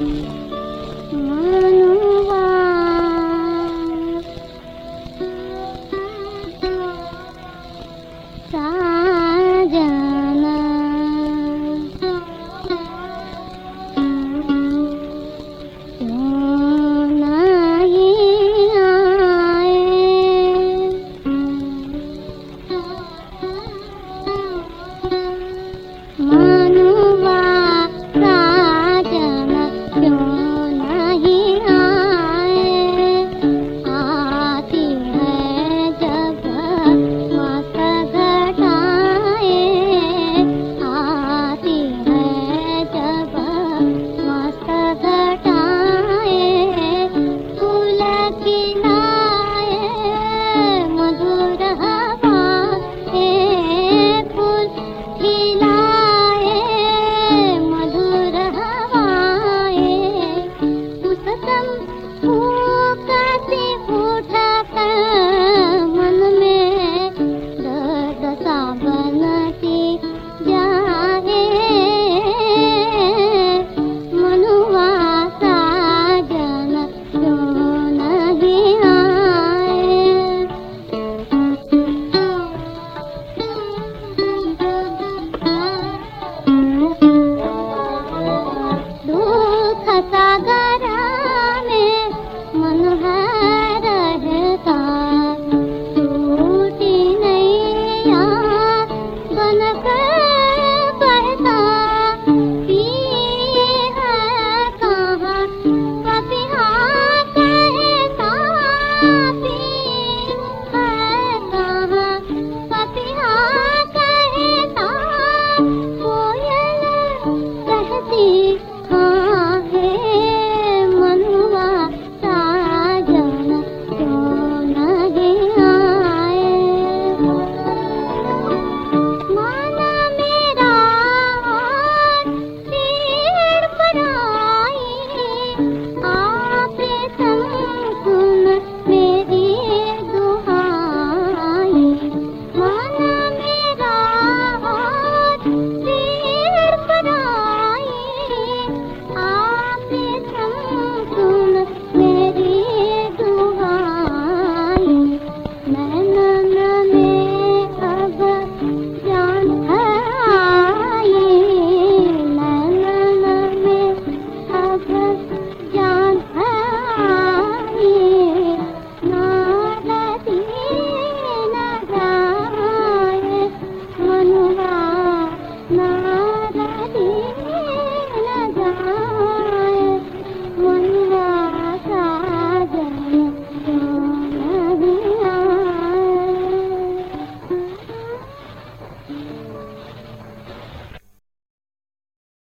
Música